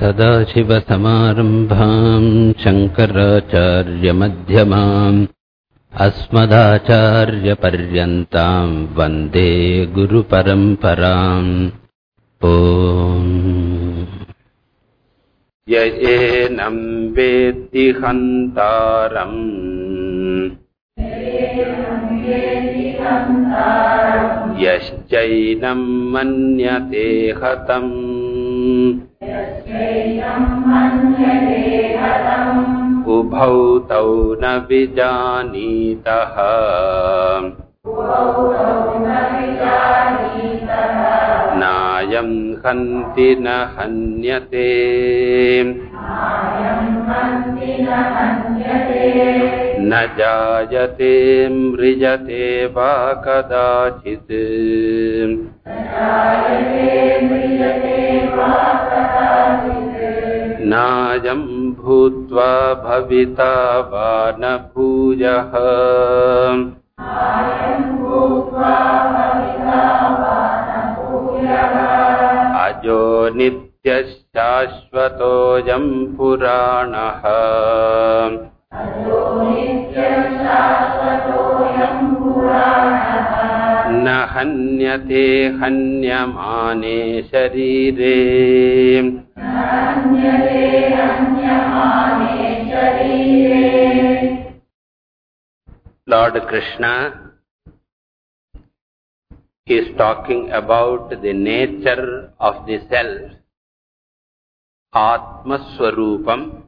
सदाशिवसमारम्भाम् शङ्कराचार्यमध्यमाम् अस्मदाचार्यपर्यन्ताम् वन्दे गुरुपरम्पराम् ॐ य एनम् वेत्ति हन्तारम् यश्चैनम् मन्यते हतम् उभौ तौ न विजानीतः। नायम् हन्ति न हन्यते न जायते म्रियते वा कदाचित्। नायम् भूत्वा भविता वा न भूयः अजो नित्यशाश्वतोऽयम् पुराणः न हन्यते हन्यमाने शरीरे। Lord Krishna is talking about the nature of the self, Atma Swarupam,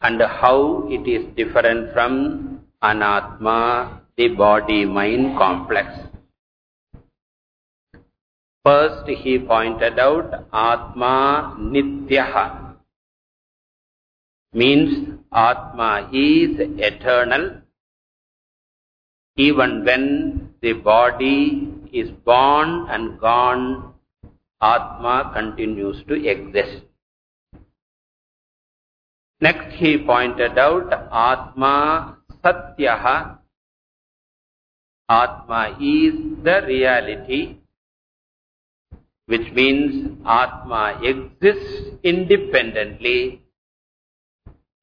and how it is different from Anatma, the body-mind complex. First he pointed out Atma Nityaha, means Atma is eternal, even when the body is born and gone, Atma continues to exist. Next he pointed out Atma Satyaha. Atma is the reality, which means Atma exists independently.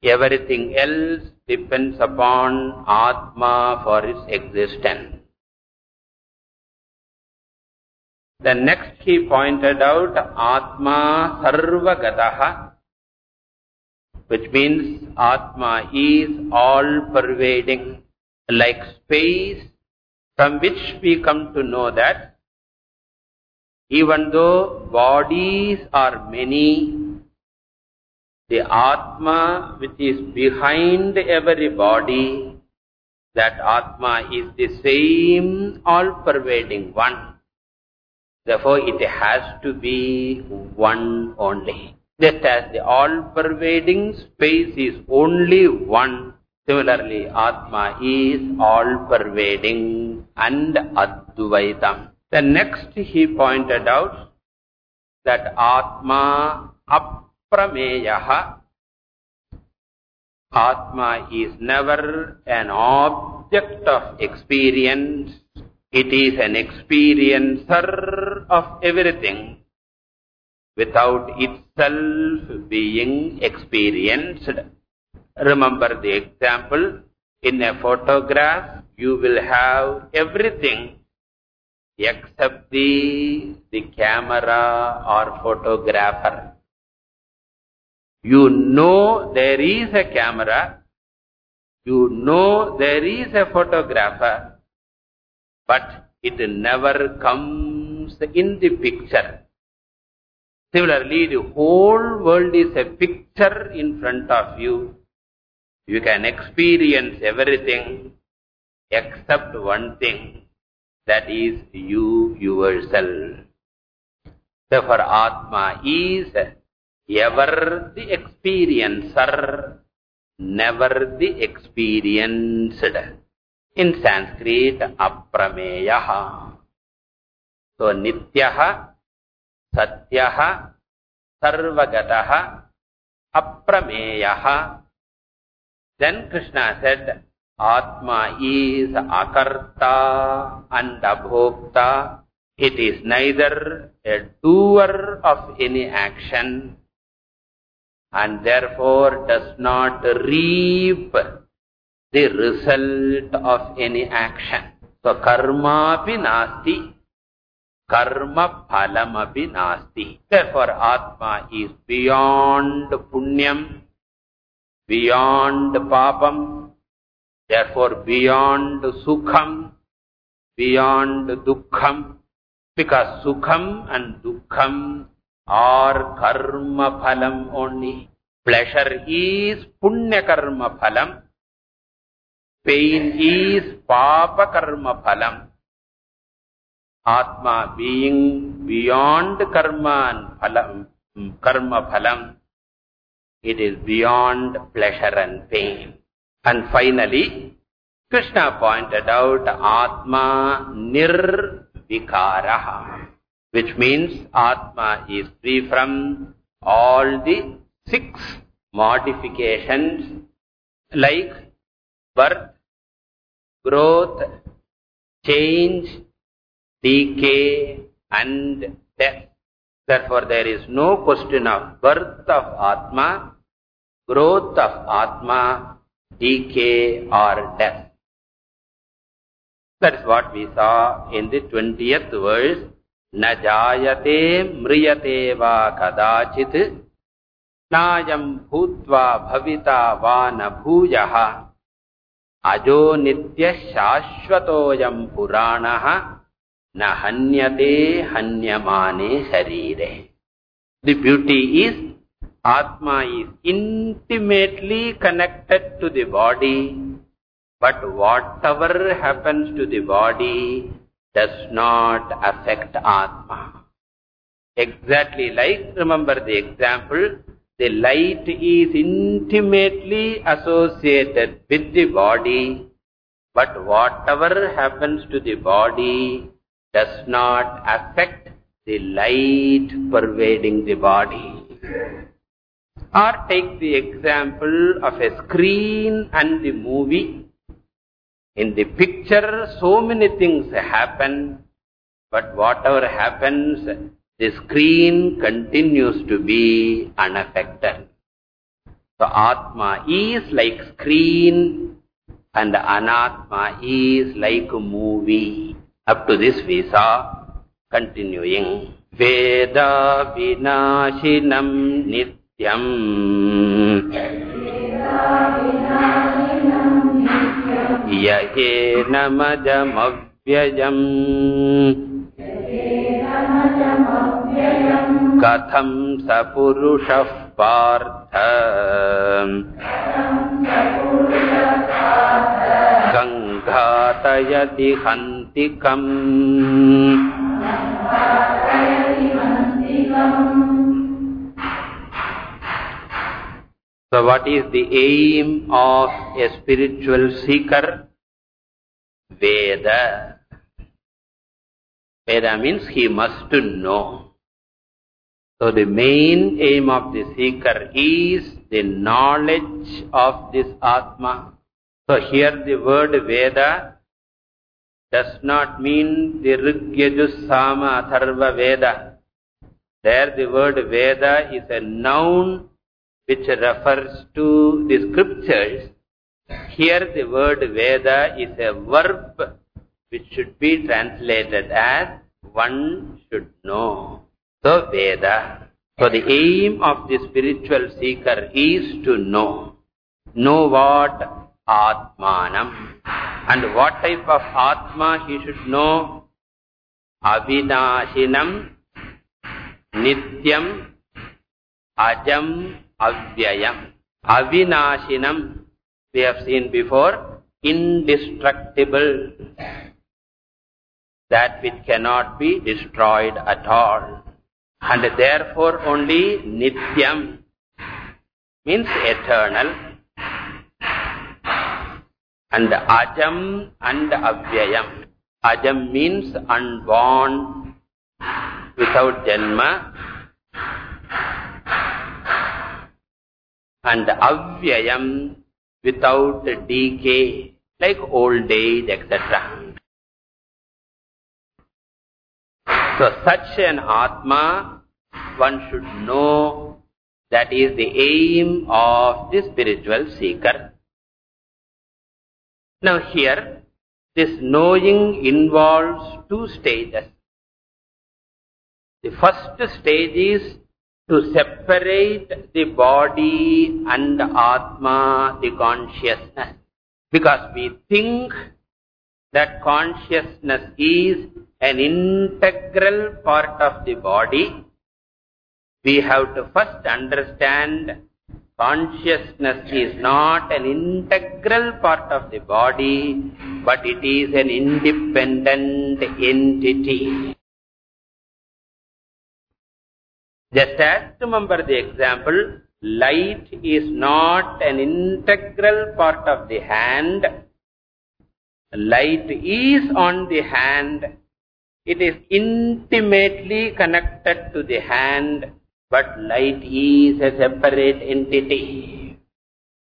Everything else depends upon Atma for its existence. The next he pointed out Atma Sarvagataha, which means Atma is all-pervading, like space from which we come to know that even though bodies are many, the Atma which is behind every body, that Atma is the same all-pervading one. Therefore, it has to be one only. Just as the all-pervading space is only one, similarly, Atma is all-pervading and Advaitam. The next he pointed out that Atma Aprameyaha, Atma is never an object of experience, it is an experiencer of everything without itself being experienced. Remember the example, in a photograph you will have everything except the, the camera or photographer. You know there is a camera, you know there is a photographer, but it never comes in the picture. Similarly, the whole world is a picture in front of you. You can experience everything except one thing, that is you yourself. Therefore, Atma is ever the experiencer, never the experienced. In Sanskrit, aprameyaha. So, nityaha, satyaha, sarvagataha, aprameyaha. Then Krishna said, Atma is akarta and abhokta. It is neither a doer of any action and therefore does not reap the result of any action. So karma pi nasti, karma phalamapi nasti. Therefore Atma is beyond punyam, beyond papam, therefore beyond sukham, beyond dukkham, because sukham and dukkham are karma phalam only. Pleasure is punya karma phalam, Pain is papa karma phalam. Atma being beyond karma and phalam, mm, karma phalam, it is beyond pleasure and pain. And finally, Krishna pointed out Atma nirvikaraha, which means Atma is free from all the six modifications like birth, growth, change, decay and death. Therefore, there is no question of birth of Atma, growth of Atma, decay or death. That is what we saw in the 20th verse. Na jayate mriyate va kadachit nayam bhutva bhavita va na bhujaha अजो नित्य शाश्वतोयम पुराण न हन्यते हन्यमाने शरीरे the beauty is आत्मा is इंटिमेटली connected to the body but what ever happens to the body does not affect Atma. Exactly like, remember the example, The light is intimately associated with the body, but whatever happens to the body does not affect the light pervading the body. Or take the example of a screen and the movie. In the picture, so many things happen, but whatever happens, the screen continues to be unaffected. So Atma is like screen and Anatma is like a movie. Up to this we saw continuing. Veda vinashinam nityam. Yahenamajamavyayam. कथं स पुरुषः Partha गङ्घातयति हन्तिकम् So what is the aim of a spiritual seeker? Veda. Veda means he must know. So the main aim of the seeker is the knowledge of this Atma. So here the word Veda does not mean the Rigyajus Sama Atharva Veda. There the word Veda is a noun which refers to the scriptures. Here the word Veda is a verb which should be translated as one should know. So Veda. So the aim of the spiritual seeker is to know. Know what? Atmanam. And what type of Atma he should know? Avinashinam, Nityam, Ajam, Avyayam. Avinashinam, we have seen before, indestructible, that which cannot be destroyed at all. And therefore only Nityam means eternal. And Ajam and Avyayam. Ajam means unborn, without Janma. And Avyayam without decay, like old age, etc. So such an Atma, one should know That is the aim of the spiritual seeker. Now here, this knowing involves two stages. The first stage is to separate the body and Atma, the consciousness. Because we think that consciousness is an integral part of the body we have to first understand consciousness is not an integral part of the body, but it is an independent entity. Just as remember the example, light is not an integral part of the hand. Light is on the hand. It is intimately connected to the hand but light is a separate entity.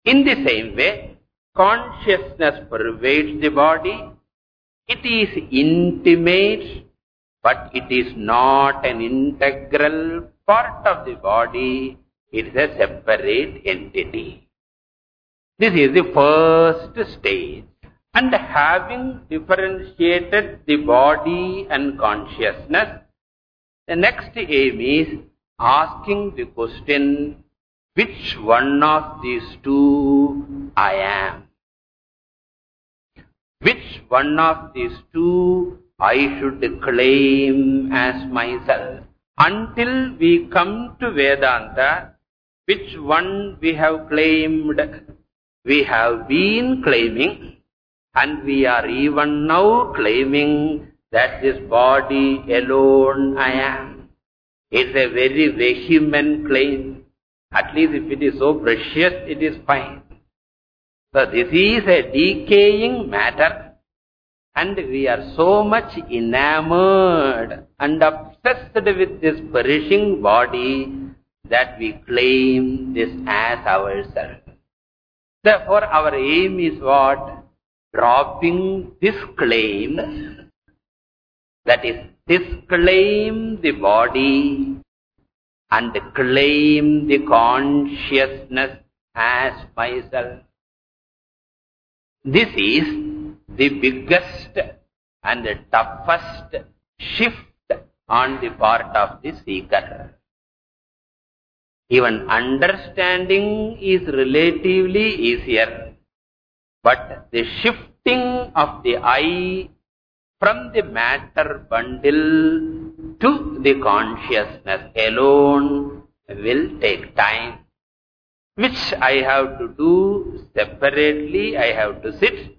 In the same way, consciousness pervades the body. It is intimate, but it is not an integral part of the body. It is a separate entity. This is the first stage. And having differentiated the body and consciousness, the next aim is asking the question, which one of these two I am? Which one of these two I should claim as myself? Until we come to Vedanta, which one we have claimed? We have been claiming and we are even now claiming that this body alone I am. It's a very vehement claim. At least if it is so precious, it is fine. So this is a decaying matter. And we are so much enamored and obsessed with this perishing body that we claim this as ourselves. Therefore, our aim is what? Dropping this claim, that is disclaim the body and claim the consciousness as myself. This is the biggest and the toughest shift on the part of the seeker. Even understanding is relatively easier, but the shifting of the eye from the matter bundle to the consciousness alone will take time, which I have to do separately. I have to sit,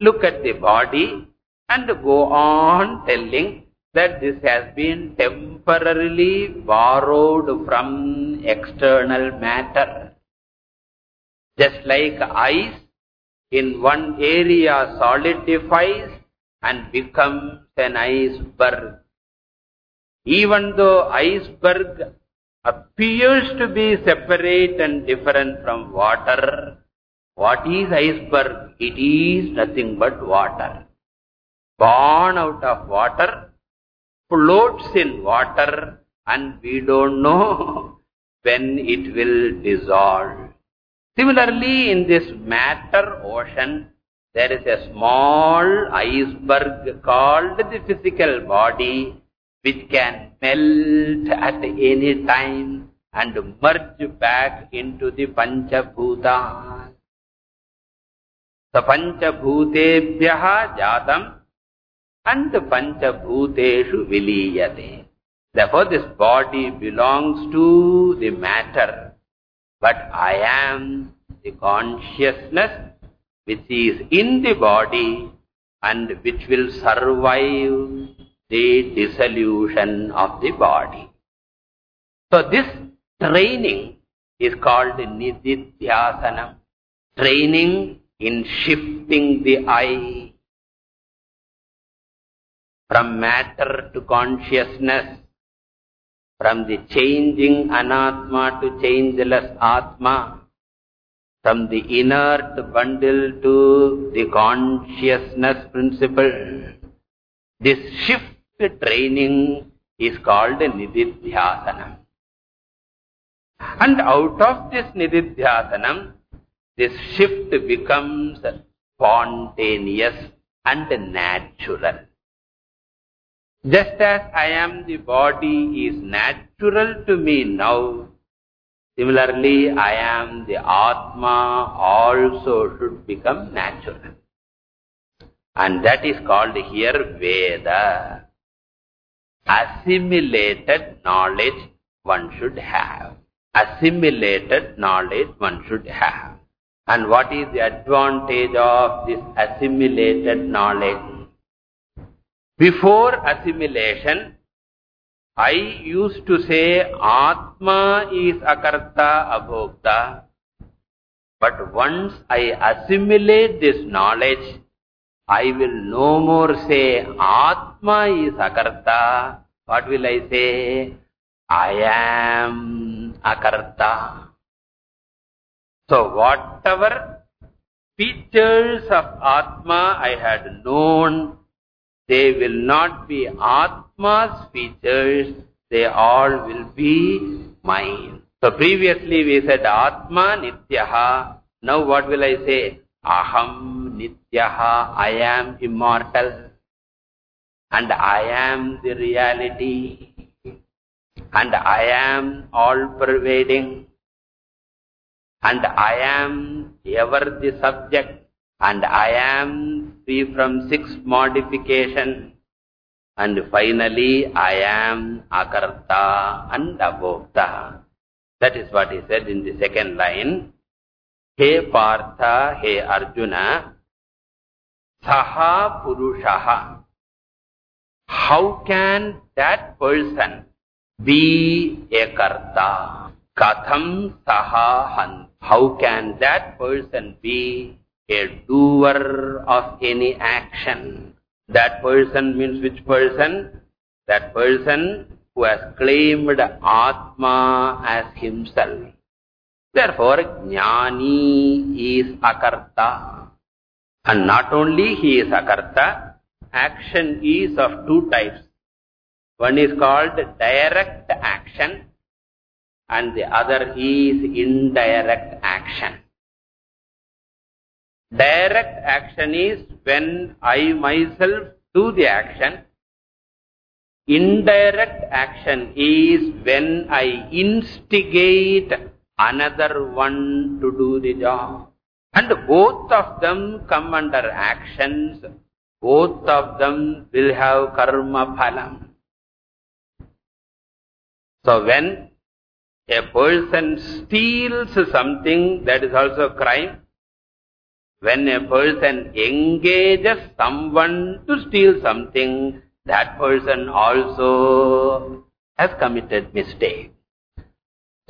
look at the body and go on telling that this has been temporarily borrowed from external matter. Just like ice in one area solidifies and becomes an iceberg. Even though iceberg appears to be separate and different from water, what is iceberg? It is nothing but water. Born out of water, floats in water, and we don't know when it will dissolve. Similarly, in this matter ocean, there is a small iceberg called the physical body which can melt at any time and merge back into the Panchabhuta. The Panchabhutebhyaha jatam and the Panchabhuteshu viliyate. Therefore, this body belongs to the matter, but I am the consciousness which is in the body and which will survive the dissolution of the body. So this training is called nididhyasana, training in shifting the eye from matter to consciousness, from the changing anatma to changeless atma, from the inert bundle to the consciousness principle. This shift training is called nididhyasana. And out of this nididhyasanam, this shift becomes spontaneous and natural. Just as I am the body is natural to me now, similarly I am the Atma also should become natural. And that is called here Veda. Assimilated knowledge one should have. Assimilated knowledge one should have. And what is the advantage of this assimilated knowledge? Before assimilation, I used to say Atma is Akarta Abhokta. But once I assimilate this knowledge, I will no more say Atma is Akarta. What will I say? I am Akarta. So whatever features of Atma I had known, they will not be Atma's features, they all will be mine. So previously we said Atma Nityaha, now what will I say? Aham Nityaha, I am immortal. And I am the reality. And I am all-pervading and I am ever the subject and I am free from six modification and finally I am Akarta and Abhokta. That is what he said in the second line. He Partha, He Arjuna, Saha Purushaha. How can that person be a Karta? Katham Saha Han. How can that person be a doer of any action? That person means which person? That person who has claimed Atma as himself. Therefore, Jnani is Akarta. And not only he is Akarta, action is of two types. One is called direct action and the other is indirect action. Direct action is when I myself do the action. Indirect action is when I instigate another one to do the job. And both of them come under actions. Both of them will have karma phalam. So when a person steals something, that is also a crime. When a person engages someone to steal something, that person also has committed mistake.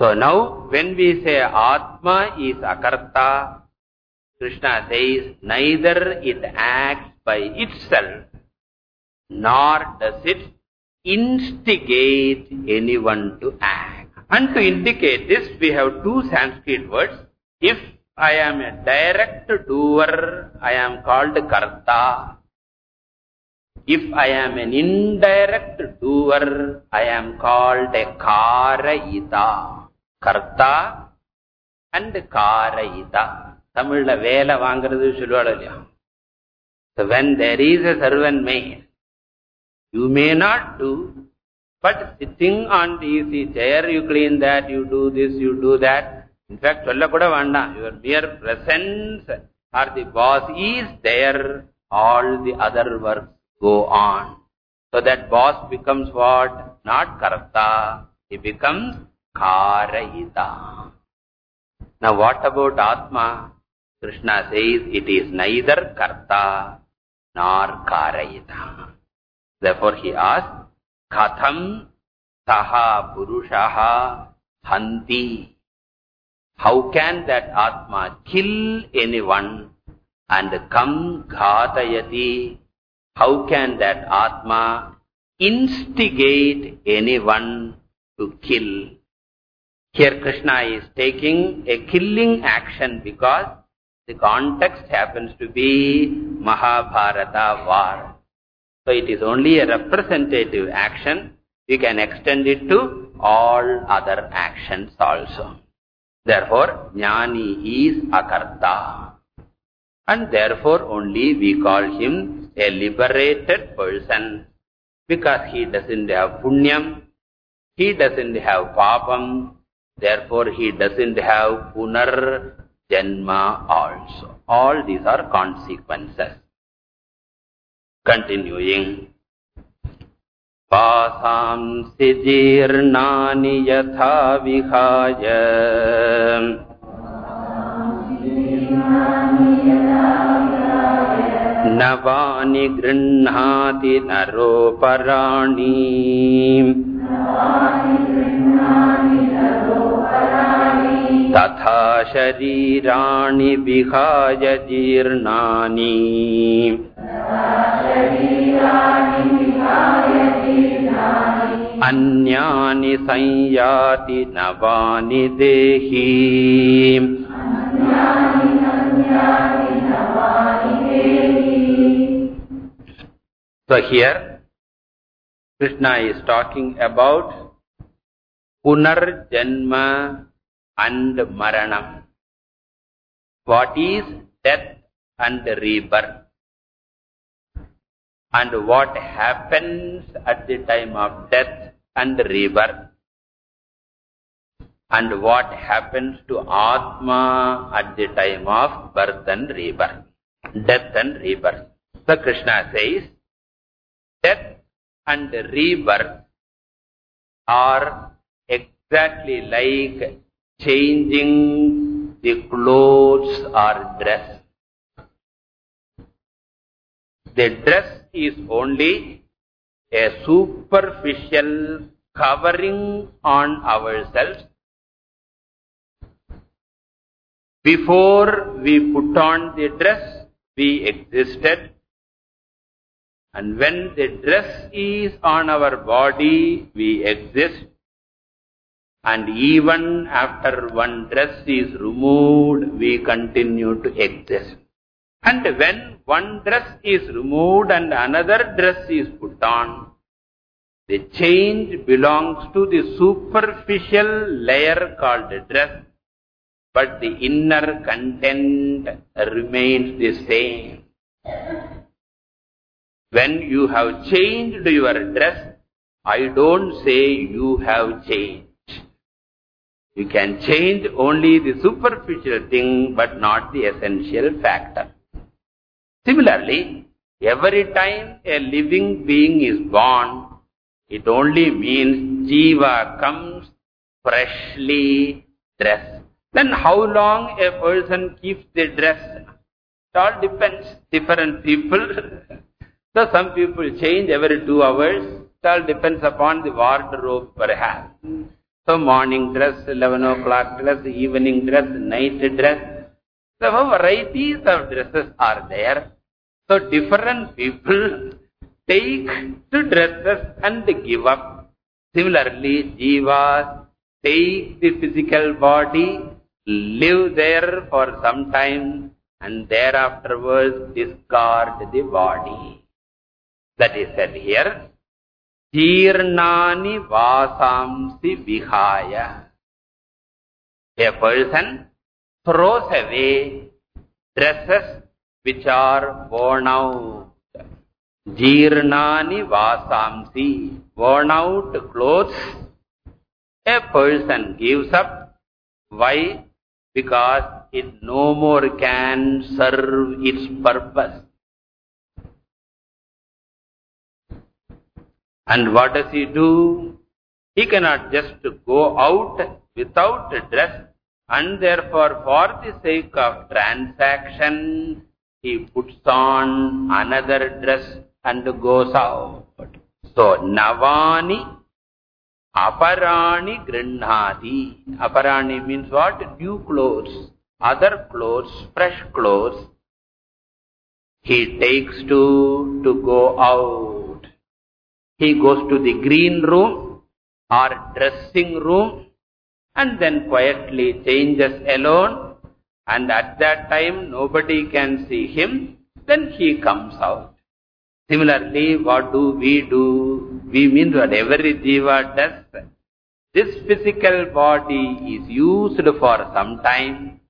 So now, when we say Atma is Akarta, Krishna says, neither it acts by itself, nor does it instigate anyone to act. And to indicate this, we have two Sanskrit words. If I am a direct doer, I am called Karta. If I am an indirect doer, I am called a Karayita. Karta and Karayita. Tamil Vela Vangaradu Shulvadalya. So when there is a servant maid, you may not do, but sitting on the easy chair, you clean that, you do this, you do that, in fact, Solla kuda vanda. Your mere presence or the boss is there. All the other works go on. So that boss becomes what? Not karta. He becomes karayita. Now what about Atma? Krishna says it is neither karta nor karayita. Therefore he asks, katham saha purushaha hanti how can that Atma kill anyone and come Ghatayati? How can that Atma instigate anyone to kill? Here Krishna is taking a killing action because the context happens to be Mahabharata war. So it is only a representative action. We can extend it to all other actions also. Therefore, Jnani is Akarta. And therefore only we call him a liberated person. Because he doesn't have punyam, he doesn't have papam, therefore he doesn't have punar janma also. All these are consequences. Continuing. पासांसि जीर्णानि यथा विहाय। नवानि गृह्णाति नरोपराणि तथा शरीराणि विहाय जीर्णानि अन्यानि संयाति नवानि देहि So here, Krishna is talking about Punarjanma and Maranam. What is death and rebirth? And what happens at the time of death and rebirth? And what happens to Atma at the time of birth and rebirth? Death and rebirth. So Krishna says, death and rebirth are exactly like changing the clothes or dress. The dress is only a superficial covering on ourselves. Before we put on the dress, we existed and when the dress is on our body, we exist. And even after one dress is removed, we continue to exist. And when one dress is removed and another dress is put on, the change belongs to the superficial layer called dress, but the inner content remains the same. When you have changed your dress, I don't say you have changed. You can change only the superficial thing, but not the essential factor. Similarly, every time a living being is born, it only means jiva comes freshly dressed. Then how long a person keeps the dress? It all depends. Different people So some people change every two hours. It all depends upon the wardrobe perhaps. So morning dress, 11 o'clock dress, evening dress, night dress. So varieties of dresses are there. So different people take to dresses and give up. Similarly, jivas take the physical body, live there for some time, and thereafterwards discard the body. That is said here. Jirnani vasamsi vihaya. A person throws away dresses which are worn out. Jirnani vasamsi. Worn out clothes. A person gives up. Why? Because it no more can serve its purpose. And what does he do? He cannot just go out without a dress and therefore for the sake of transaction, he puts on another dress and goes out. So, Navani Aparani Grihnati. Aparani means what? New clothes, other clothes, fresh clothes. He takes to, to go out. He goes to the green room or dressing room and then quietly changes alone and at that time nobody can see him, then he comes out. Similarly, what do we do? We mean what every jiva does. This physical body is used for some time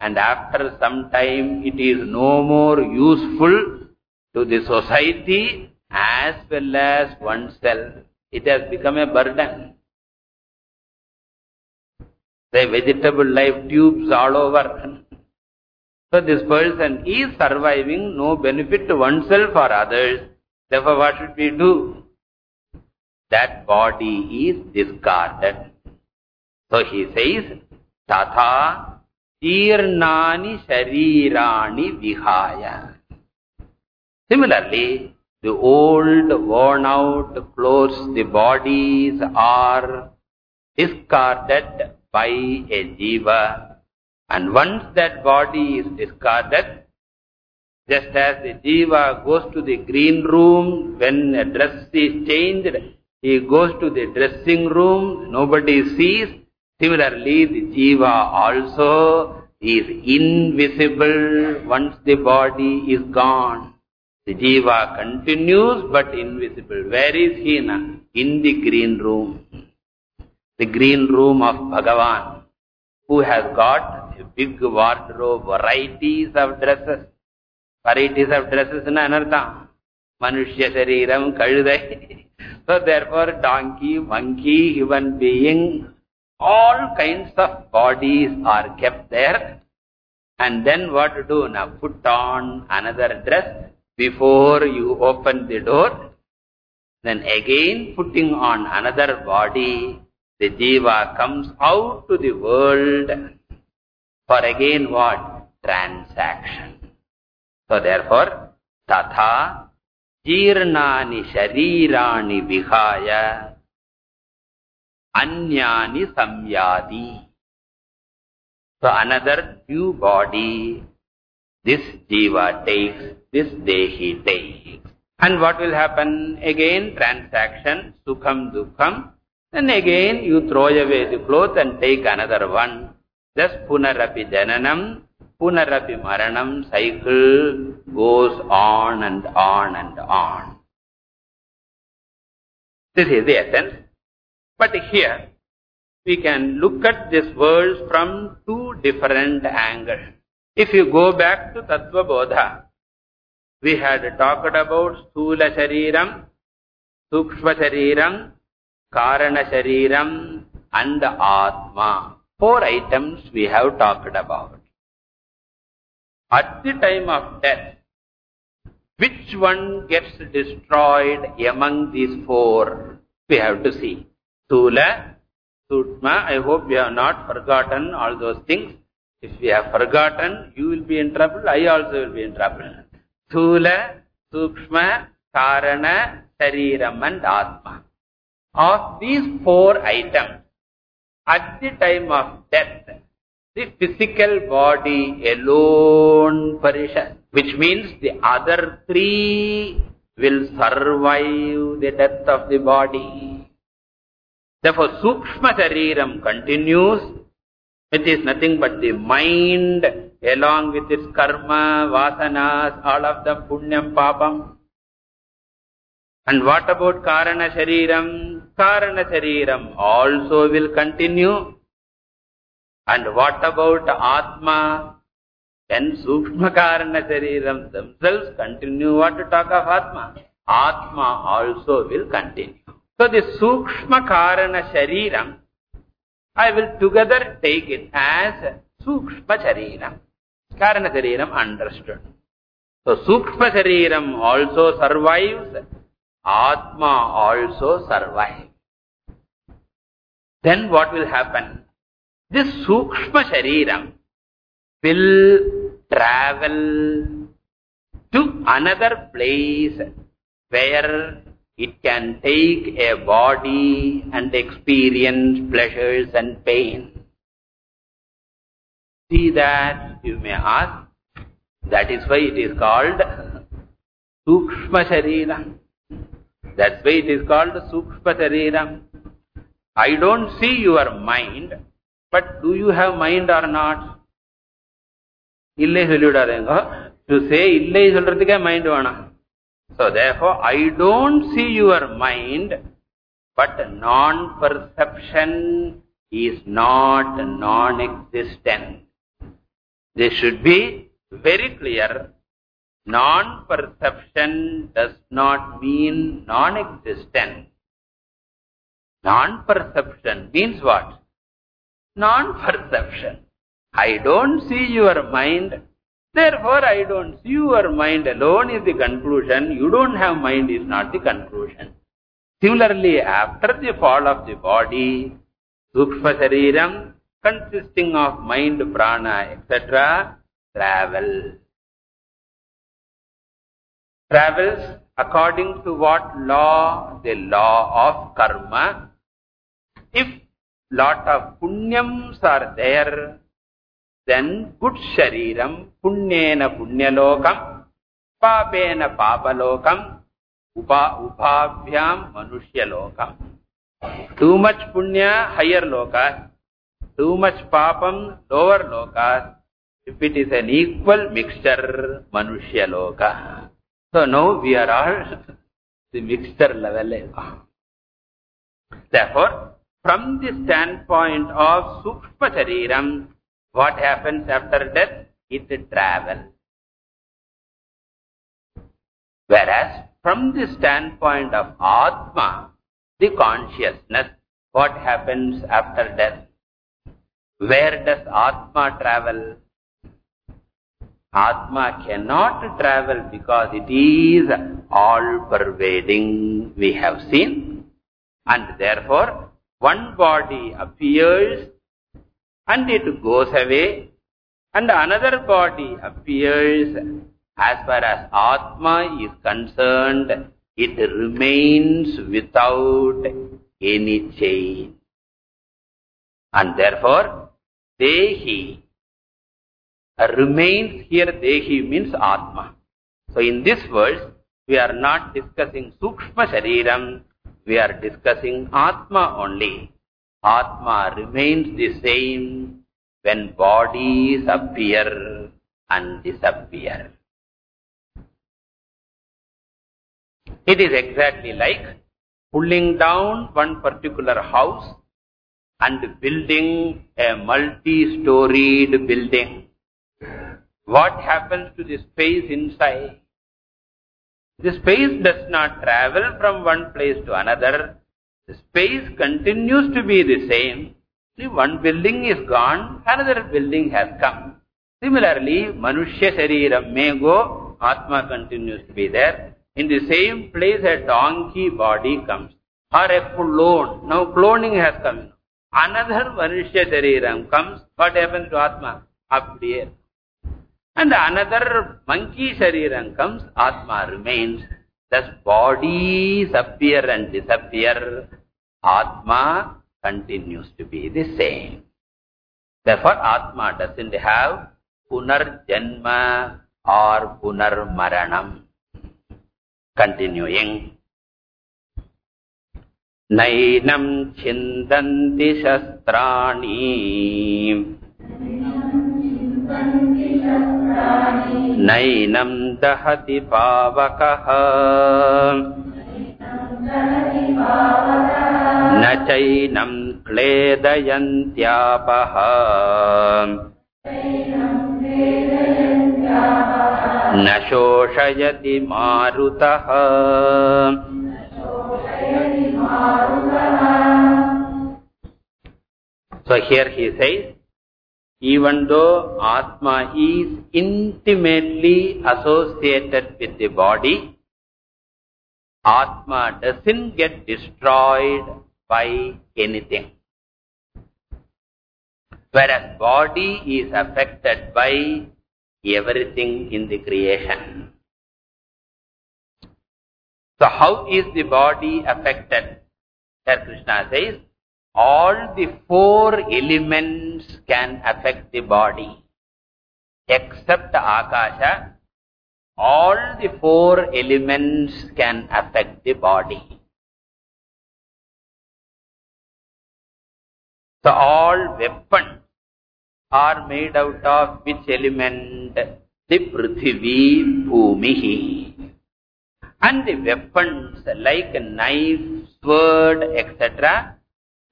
and after some time it is no more useful to the society as well as oneself. It has become a burden. The vegetable life tubes all over. So this person is surviving, no benefit to oneself or others. Therefore what should we do? That body is discarded. So he says, Tatha Jirnani Sharirani Vihaya. Similarly, the old, worn out clothes, the bodies are discarded by a jiva. And once that body is discarded, just as the jiva goes to the green room when a dress is changed, he goes to the dressing room, nobody sees. Similarly, the jiva also is invisible once the body is gone. The jiva continues but invisible. Where is he now? In the green room. The green room of Bhagavan, who has got a big wardrobe, varieties of dresses. Varieties of dresses in anartha. Manushya Shariram, Kazhudai. So therefore, donkey, monkey, human being, all kinds of bodies are kept there. And then what to do now? Put on another dress before you open the door. Then again putting on another body, the jiva comes out to the world for again what? Transaction. So therefore, tatha jirnani sharirani vihaya anyani samyati. So another new body, this jiva takes, this dehi takes. And what will happen? Again, transaction, sukham, dukham, then again you throw away the cloth and take another one. Just punarapi jananam, punarapi maranam cycle goes on and on and on. This is the essence. But here, we can look at this world from two different angles. If you go back to Tattva Bodha, we had talked about Sthula Shariram, Sukshma Shariram, Karana Shariram, and Atma. Four items we have talked about. At the time of death, which one gets destroyed among these four? We have to see. Sula, Sutma, I hope we have not forgotten all those things. If we have forgotten, you will be in trouble, I also will be in trouble. Sula, Sukshma, Karana, Sariram and Atma. Of these four items, at the time of death, the physical body alone perishes, which means the other three will survive the death of the body. Therefore, Sukshma Shariram continues, which is nothing but the mind along with its karma, vasanas, all of them punyam, papam. And what about Karana Shariram? Karana Shariram also will continue. And what about Atma? Then Sukshma Karana Shariram themselves continue. What to talk of Atma? Atma also will continue. So the Sukshma Karana Shariram, I will together take it as Sukshma Shariram. Karana Shariram understood. So Sukshma Shariram also survives, Atma also survives. Then what will happen? This Sukshma Shariram will travel to another place where it can take a body and experience pleasures and pain. See that, you may ask. That is why it is called Sukshma Shariram. That's why it is called Sukshma Shariram. I don't see your mind, but do you have mind or not? இல்லை சொல்லிவிடாதேங்க to say இல்லை சொல்றதுக்கே mind வேணாம் so therefore I don't see your mind But non-perception is not non-existent. This should be very clear. Non-perception does not mean non-existent. Non-perception means what? Non-perception. I don't see your mind, therefore I don't see your mind alone is the conclusion. You don't have mind is not the conclusion. Similarly, after the fall of the body, Sukshma Shariram, consisting of mind, prana, etc., travel. Travels according to what law? The law of karma. If lot of punyams are there, then good shariram, punyena punyalokam, papena papalokam, upa upabhyam manushya Too much punya, higher lokas. Too much papam, lower lokas. If it is an equal mixture, manushya loka. So now we are all the mixture level. Therefore, from the standpoint of Sukshma Shariram, what happens after death? It travels. Whereas, from the standpoint of Atma, the consciousness, what happens after death? Where does Atma travel? Atma cannot travel because it is all-pervading, we have seen. And therefore, one body appears and it goes away and another body appears. As far as Atma is concerned, it remains without any change. And therefore, Dehi remains here, Dehi means Atma. So in this verse, we are not discussing Sukshma Shariram, we are discussing Atma only. Atma remains the same when bodies appear and disappear. It is exactly like pulling down one particular house and building a multi-storied building. What happens to the space inside? The space does not travel from one place to another. The space continues to be the same. See, one building is gone, another building has come. Similarly, Manushya Shariram may go, Atma continues to be there. In the same place, a donkey body comes. Or a clone. Now cloning has come. Another Manushya Shariram comes. What happens to Atma? Up here. And another monkey shariram comes, Atma remains. Thus bodies appear and disappear. Atma continues to be the same. Therefore, Atma doesn't have punarjanma or punarmaranam. Continuing. Nainam chindanti shastrani नैनम् दहति पावकः। न चैनम् क्लेदयन्त्यापः। न शोषयति मारुतः। So here he says, even though Atma is intimately associated with the body, Atma doesn't get destroyed by anything. Whereas body is affected by everything in the creation. So how is the body affected? Here Krishna says, all the four elements can affect the body. Except Akasha, all the four elements can affect the body. So all weapons are made out of which element? The Prithvi Bhumihi. And the weapons like knife, sword, etc.,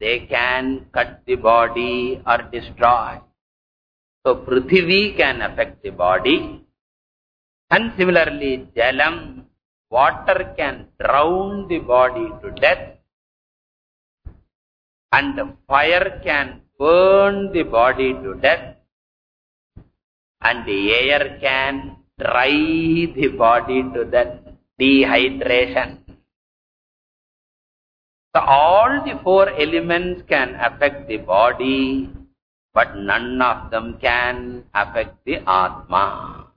they can cut the body or destroy. So Prithvi can affect the body. And similarly, Jalam, water can drown the body to death. And fire can burn the body to death. And the air can dry the body to death. Dehydration. So all the four elements can affect the body, but none of them can affect the Atma.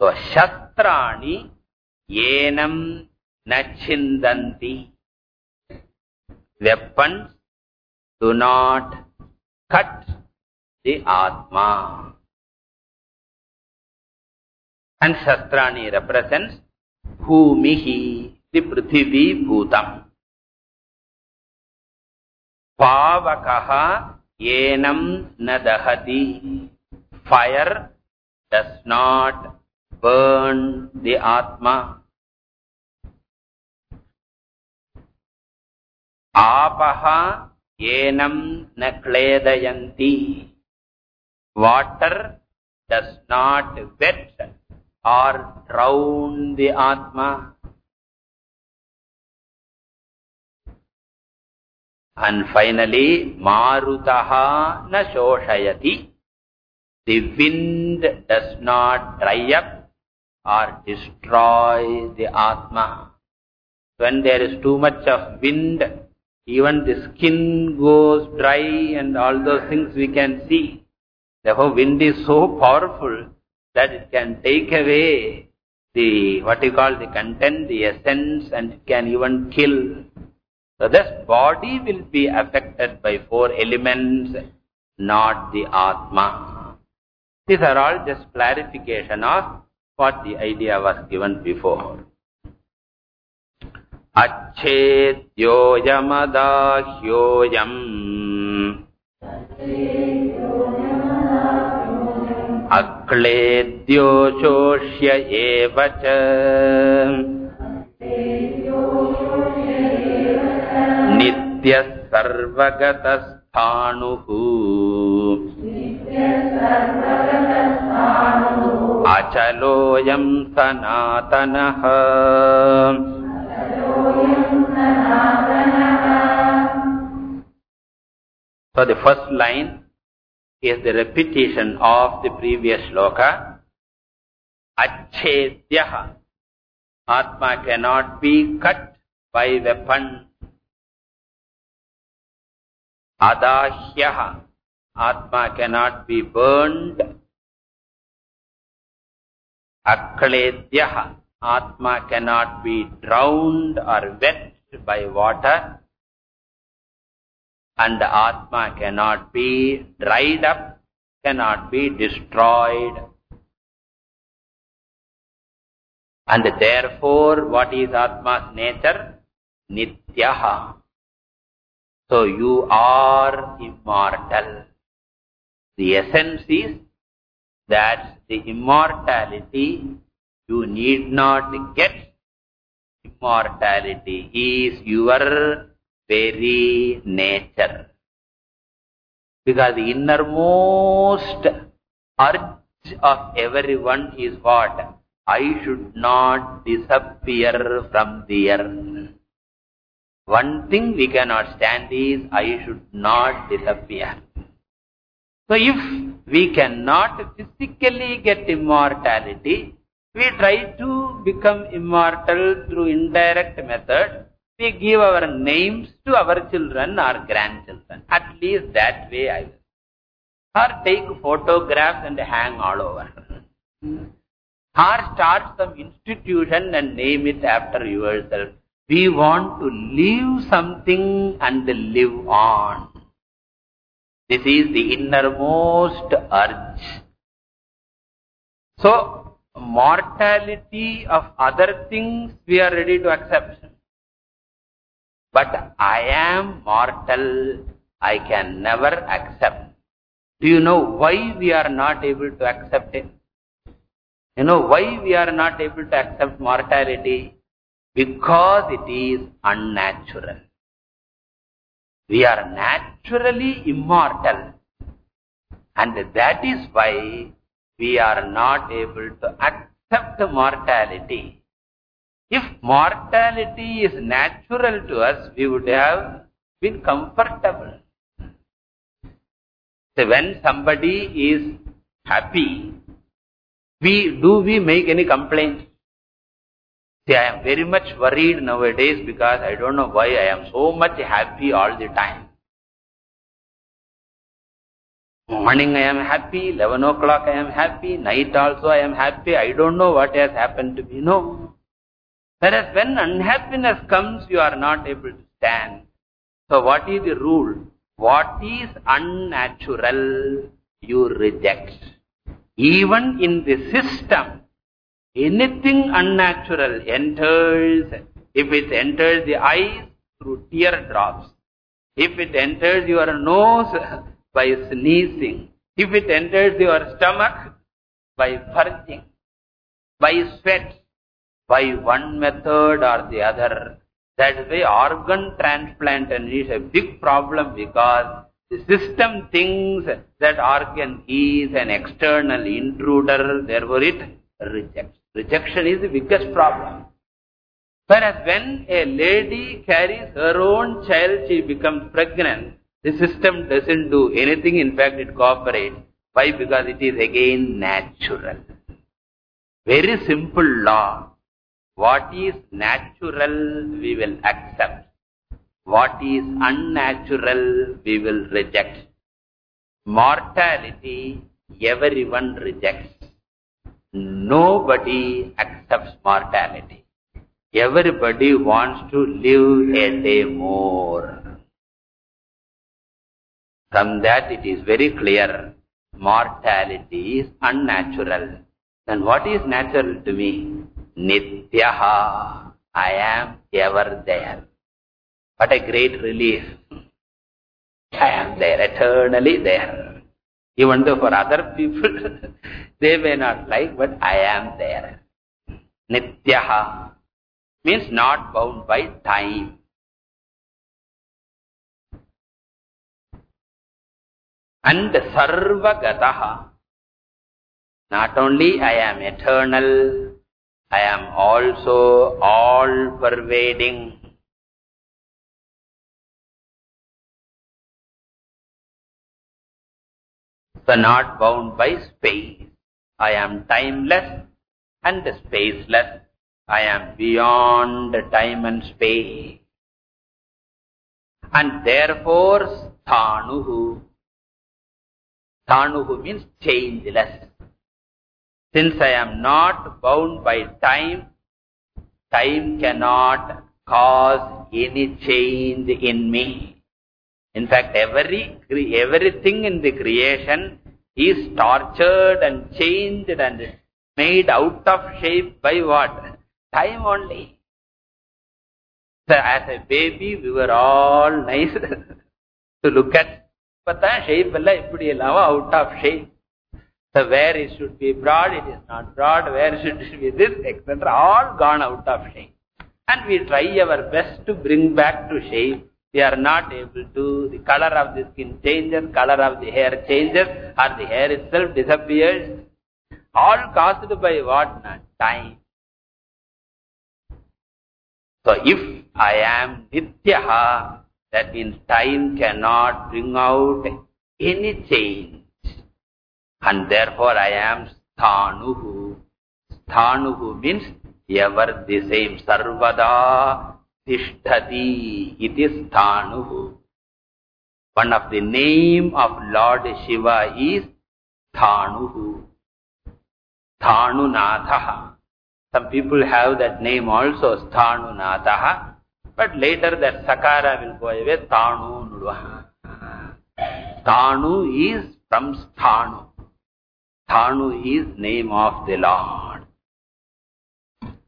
So Shastrani yenam nachindanti. Weapons do not cut the Atma. And Shastrani represents Bhumihi, the Prithvi Bhutam. Pavakaha yenam nadahati. Fire does not burn the Atma. Apaha yenam nakledayanti. Water does not wet or drown the Atma. And finally, Marutaha na shoshayati. The wind does not dry up or destroy the Atma. When there is too much of wind, even the skin goes dry and all those things we can see. Therefore, wind is so powerful that it can take away the, what you call the content, the essence, and it can even kill. So this body will be affected by four elements, not the Atma. These are all just clarification of what the idea was given before. अच्छेद्योयमदाह्योऽयम् अक्लेद्यो शोष्य एव च नित्यः सर्वगतस्थाणुः अचलोऽयम् सनातनः So the first line is the repetition of the previous shloka. Achedyaha. Atma cannot be cut by weapon. Adahyaha. Atma cannot be burned. Akledyaha. Atma cannot be drowned or wet by water. And Atma cannot be dried up, cannot be destroyed. And therefore, what is Atma's nature? Nityaha. So you are immortal. The essence is that the immortality you need not get. Immortality is your very nature. Because the innermost urge of everyone is what? I should not disappear from the earth. One thing we cannot stand is I should not disappear. So if we cannot physically get immortality, we try to become immortal through indirect method. We give our names to our children or grandchildren. At least that way I will. Or take photographs and hang all over. Or start some institution and name it after yourself. We want to leave something and live on. This is the innermost urge. So, mortality of other things we are ready to accept. But I am mortal, I can never accept. Do you know why we are not able to accept it? You know why we are not able to accept mortality? Because it is unnatural. We are naturally immortal. And that is why we are not able to accept mortality. If mortality is natural to us, we would have been comfortable. So when somebody is happy, we do we make any complaint? See, I am very much worried nowadays because I don't know why I am so much happy all the time. Morning I am happy, 11 o'clock I am happy, night also I am happy, I don't know what has happened to me. No. Whereas when unhappiness comes, you are not able to stand. So what is the rule? What is unnatural, you reject. Even in the system, anything unnatural enters, if it enters the eyes, through teardrops. If it enters your nose, by sneezing. If it enters your stomach, by purging. By sweat. By one method or the other. That is why organ transplantation is a big problem because the system thinks that organ is an external intruder, therefore it rejects. Rejection is the biggest problem. Whereas when a lady carries her own child, she becomes pregnant, the system doesn't do anything, in fact it cooperates. Why? Because it is again natural. Very simple law. What is natural, we will accept. What is unnatural, we will reject. Mortality, everyone rejects. Nobody accepts mortality. Everybody wants to live a day more. From that it is very clear, mortality is unnatural. Then what is natural to me? Nityaha, I am ever there. What a great relief. I am there, eternally there. Even though for other people, they may not like, but I am there. Nityaha means not bound by time. And sarvagataha. Not only I am eternal, I am also all-pervading. So not bound by space. I am timeless and spaceless. I am beyond time and space. And therefore, sthanuhu. Sthanuhu means changeless. Since I am not bound by time, time cannot cause any change in me. In fact, every everything in the creation is tortured and changed and made out of shape by what? Time only. So as a baby, we were all nice to look at. But shape out of shape. So where it should be broad, it is not broad. Where it should be this, etc. All gone out of shape. And we try our best to bring back to shape. We are not able to. The color of the skin changes, color of the hair changes, or the hair itself disappears. All caused by what? Not time. So if I am Nityaha, that means time cannot bring out any change. And therefore I am Sthanuhu. Sthanuhu means ever the same. Sarvada Tishtati. It is Sthanuhu. One of the name of Lord Shiva is Sthanuhu. Sthanunatha. Some people have that name also, Sthanunatha. But later that Sakara will go away, Thanu Nudva. Thanu is from Sthanu. Thanu is name of the Lord.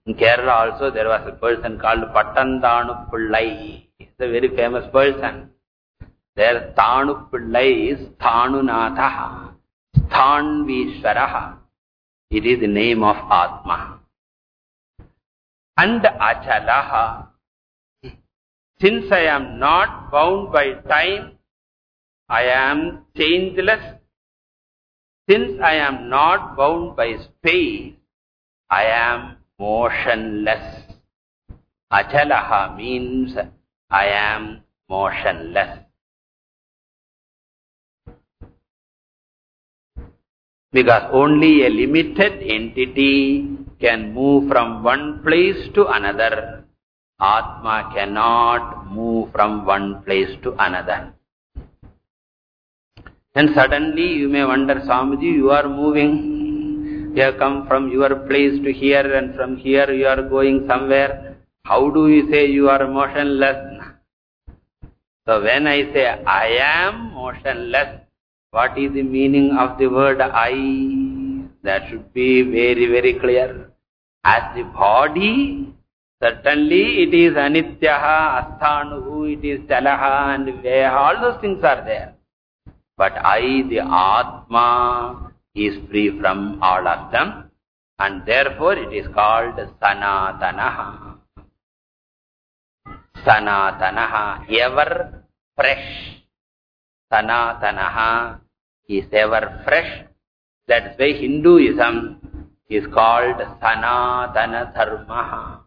In Kerala also there was a person called Pattom Thanu Pillai. He's a very famous person. There Thanu Pillai is Thanunatha, Sthanvishwaraha. It is the name of Atma. and achalaha. Since I am not bound by time, I am changeless. Since I am not bound by space, I am motionless. Achalaha means I am motionless. Because only a limited entity can move from one place to another. Atma cannot move from one place to another. And suddenly you may wonder, Swamiji, you are moving. You have come from your place to here and from here you are going somewhere. How do you say you are motionless? So when I say I am motionless, what is the meaning of the word I? That should be very, very clear. As the body, certainly it is anityaha, asthanuhu, it is chalaha and all those things are there. But I, the Atma, is free from all of them and therefore it is called Sanatanaha. Sanatanaha, ever fresh. Sanatanaha is ever fresh. That's why Hinduism is called Sanatana Dharma.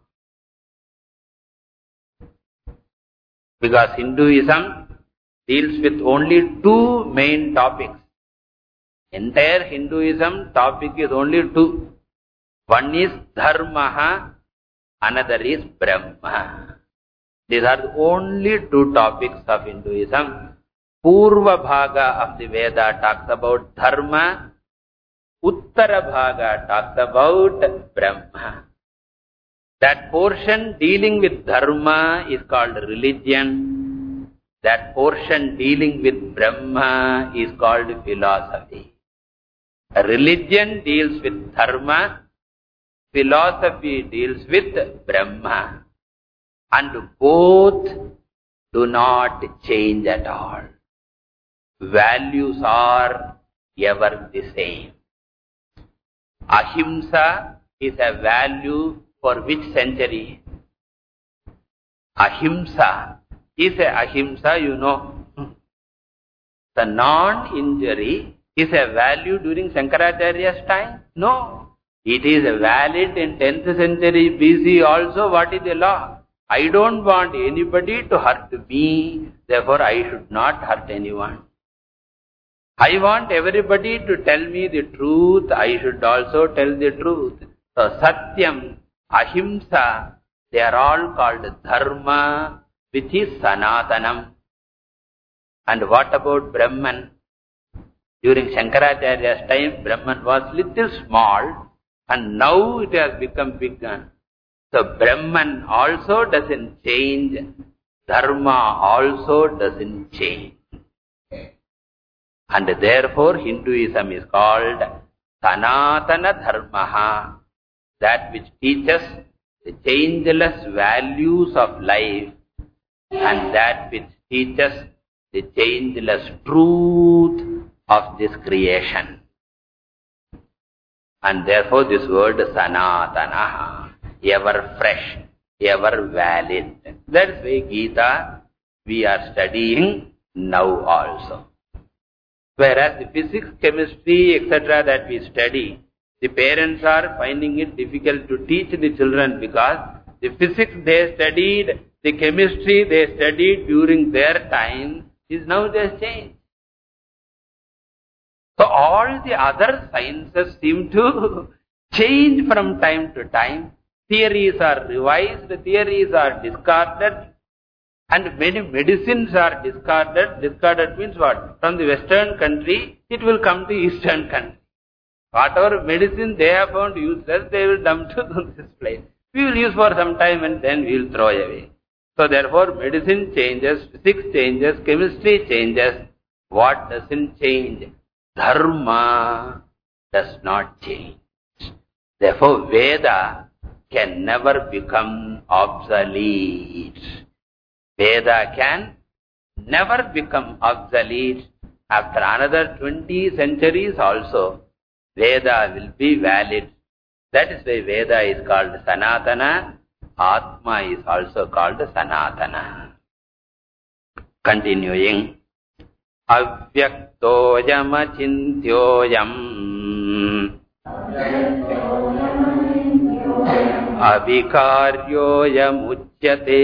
Because Hinduism deals with only two main topics. Entire Hinduism topic is only two. One is Dharma, another is Brahma. These are the only two topics of Hinduism. Purva Bhaga of the Veda talks about Dharma. Uttara Bhaga talks about Brahma. That portion dealing with Dharma is called religion. That portion dealing with Brahma is called philosophy. Religion deals with Dharma. Philosophy deals with Brahma. And both do not change at all values are ever the same. Ahimsa is a value for which century? Ahimsa is a ahimsa, you know. The non-injury is a value during Shankaracharya's time? No. It is valid in 10th century BC also. What is the law? I don't want anybody to hurt me, therefore I should not hurt anyone. I want everybody to tell me the truth. I should also tell the truth. So Satyam, Ahimsa, they are all called Dharma, which is Sanatanam. And what about Brahman? During Shankaracharya's time, Brahman was little small and now it has become bigger. So Brahman also doesn't change. Dharma also doesn't change. And therefore Hinduism is called Sanatana Dharmaha, that which teaches the changeless values of life and that which teaches the changeless truth of this creation. And therefore this word Sanatanaha, ever fresh, ever valid. That's why Gita we are studying now also. Whereas the physics, chemistry, etc. that we study, the parents are finding it difficult to teach the children because the physics they studied, the chemistry they studied during their time is now just changed. So all the other sciences seem to change from time to time. Theories are revised, theories are discarded, and many medicines are discarded. Discarded means what? From the western country, it will come to eastern country. Whatever medicine they have found useless, they will dump to this place. We will use for some time and then we will throw away. So therefore, medicine changes, physics changes, chemistry changes. What doesn't change? Dharma does not change. Therefore, Veda can never become obsolete. Veda can never become obsolete. After another 20 centuries also, Veda will be valid. That is why Veda is called Sanatana Atma is also called Sanatana. Continuing. Avyaktoyamachintyoyam अविकार्योऽयमुच्यते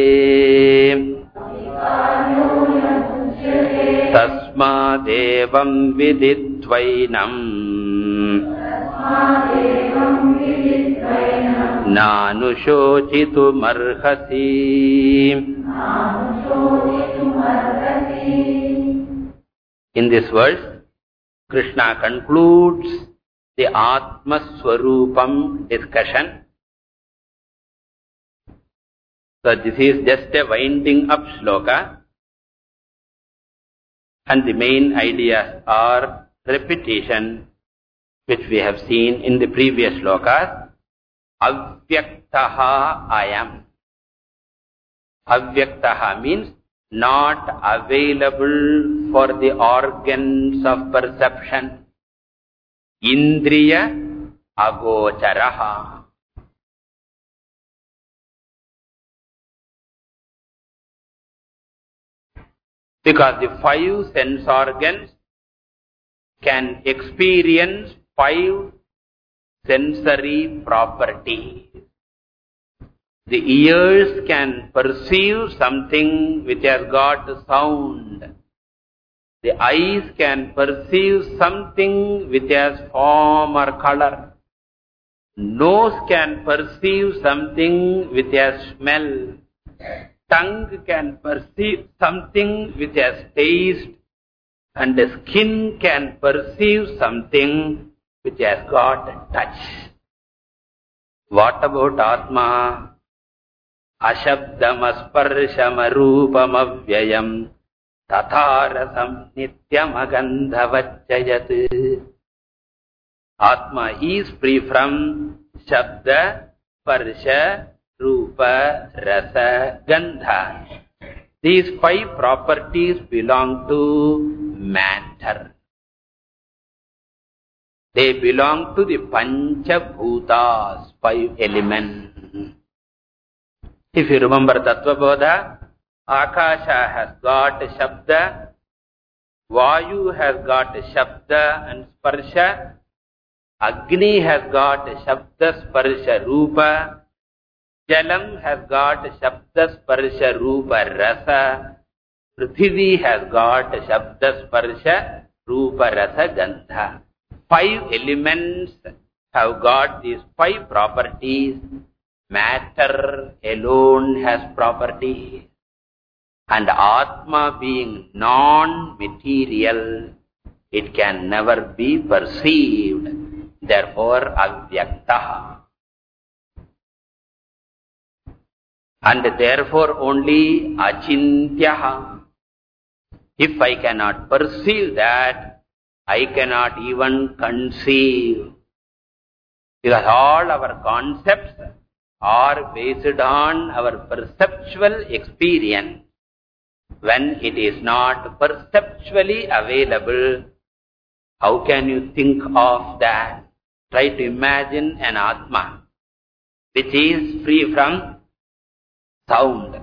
तस्मादेवम् विदित्वैनम् नानुशोचितुमर्हसि In this verse, Krishna concludes the Atma Swarupam discussion. So this is just a winding up sloka. And the main ideas are repetition, which we have seen in the previous slokas. Avyaktaha I am. Avyaktaha means not available for the organs of perception. Indriya agocharaha. Because the five sense organs can experience five sensory properties. The ears can perceive something which has got sound. The eyes can perceive something which has form or color. Nose can perceive something which has smell. Tongue can perceive something which has taste. And the skin can perceive something which has got touch. What about Atma? அசப்தமஸ்பர்ஷமரூபமவ்யயம் ததாரசம் நித்யமகந்தவச்சயத் ஆத்மா is free from சப்த ஸ்பர்ஷ ரூப ரச கந்தா These five properties belong to matter. They belong to the Panchabhutas, five elements. If you remember Tattva Bodha, Akasha has got Shabda, Vayu has got Shabda and Sparsha, Agni has got Shabda, Sparsha, Rupa, Jalam has got Shabda, Sparsha, Rupa, Rasa, Prithvi has got Shabda, Sparsha, Rupa, Rasa, Gandha. Five elements have got these five properties Matter alone has property. And Atma being non-material, it can never be perceived. Therefore, avyaktaha. And therefore only achintyaha. If I cannot perceive that, I cannot even conceive. Because all our concepts are based on our perceptual experience. When it is not perceptually available, how can you think of that? Try to imagine an Atma, which is free from sound.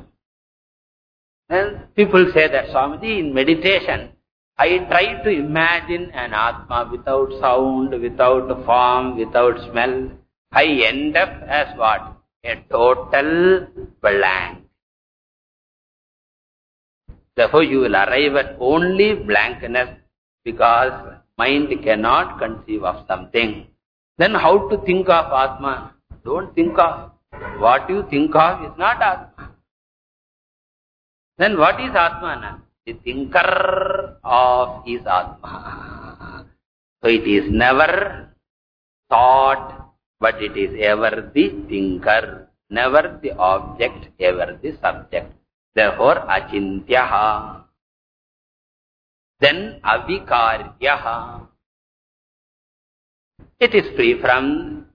And people say that, Swamiji, in meditation, I try to imagine an Atma without sound, without form, without smell. I end up as what? A total blank. Therefore, you will arrive at only blankness because mind cannot conceive of something. Then how to think of Atma? Don't think of. What you think of is not Atma. Then what is Atma? The thinker of is Atma. So it is never thought but it is ever the thinker, never the object, ever the subject. Therefore, achintyaha. Then avikaryaha. It is free from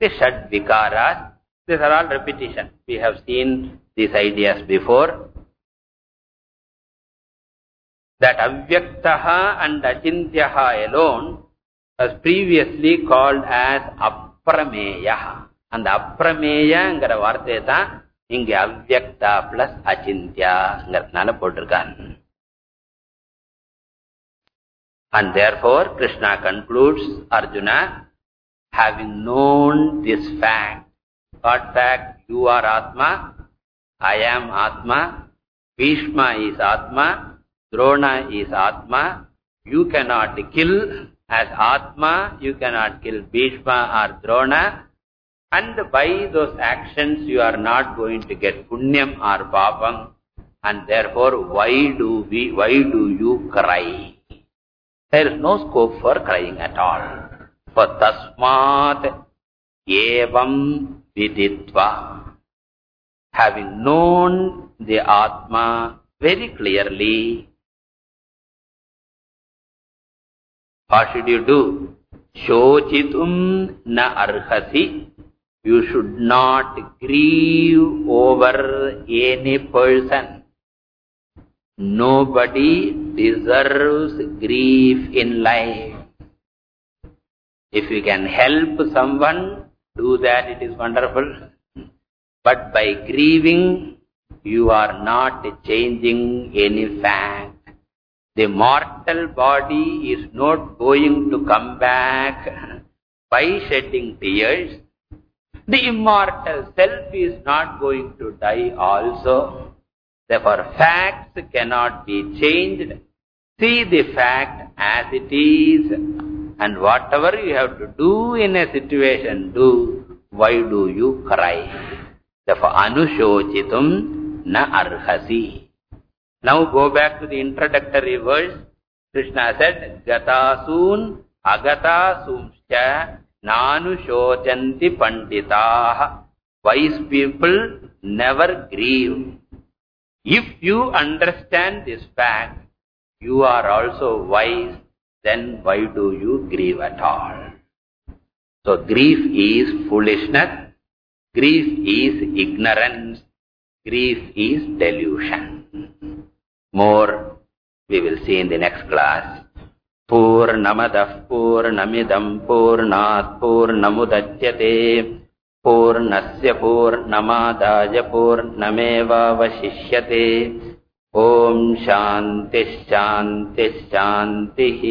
the shad vikaras. These are all repetition. We have seen these ideas before. That avyaktaha and achintyaha alone was previously called as aprameya. அந்த அப்பிரமேயங்கிற வார்த்தையை தான் இங்க அவ்வக்தா plus அச்சிந்தியாங்கிறதுனால போட்டிருக்கான் And therefore, Krishna concludes, Arjuna, having known this fact, what fact? You are Atma, I am Atma, Bhishma is Atma, Drona is Atma, you cannot kill as Atma, you cannot kill Bhishma or Drona, and by those actions you are not going to get punyam or papam, and therefore why do we, why do you cry? There is no scope for crying at all. For tasmat evam viditva. Having known the Atma very clearly, what should you do? Shochitum na arhasi. You should not grieve over any person. Nobody deserves grief in life. If you can help someone, do that, it is wonderful. But by grieving, you are not changing any fact. The mortal body is not going to come back by shedding tears. The immortal self is not going to die also. Therefore, facts cannot be changed. See the fact as it is. And whatever you have to do in a situation, do. Why do you cry? Therefore, anushochitum na arhasi. Now go back to the introductory verse. Krishna said, Gatasun agatasumscha nanushochanti panditaha. Wise people never grieve. If you understand this fact, you are also wise, then why do you grieve at all? So grief is foolishness, grief is ignorance, grief is delusion. More we will see in the next class. Purnamadah Purnamidam Purnat Purnamudachyate पूर्णस्य पूर्णमादाय पूर्णमेवावशिष्यते ॐ शान्तिः शान्तिः शान्तिः